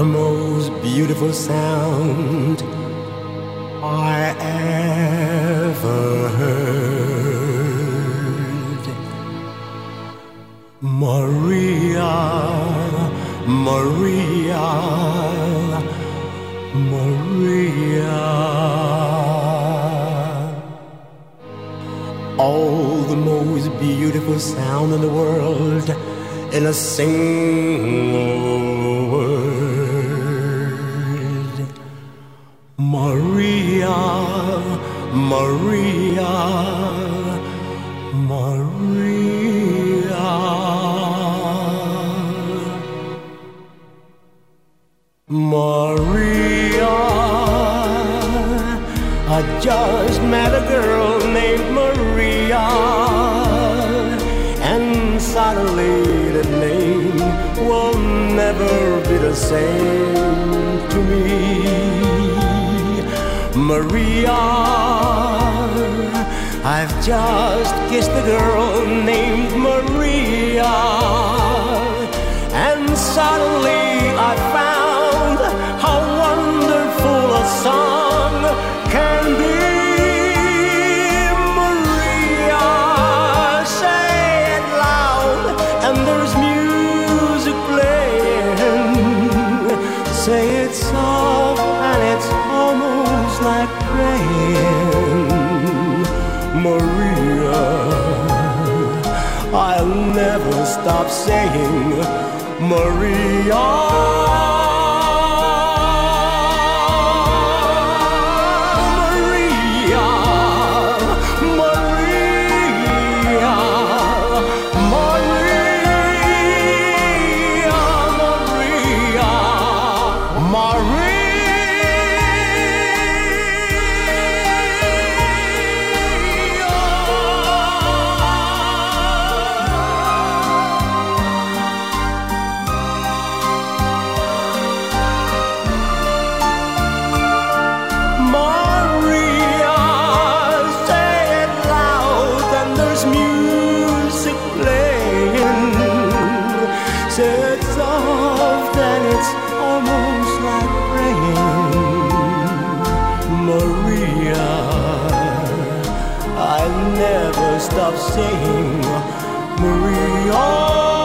the most beautiful sound I ever heard. Maria, Maria, Maria. Oh, the most beautiful sound in the world in a single Maria, Maria. Maria, I just met a girl named Maria, and suddenly the name will never be the same to me. Maria, I've just kissed a girl named Maria, and suddenly I found how wonderful a song can be. Maria, say it loud, and there's music playing. Say stop saying Maria. I never stop saying, Maria.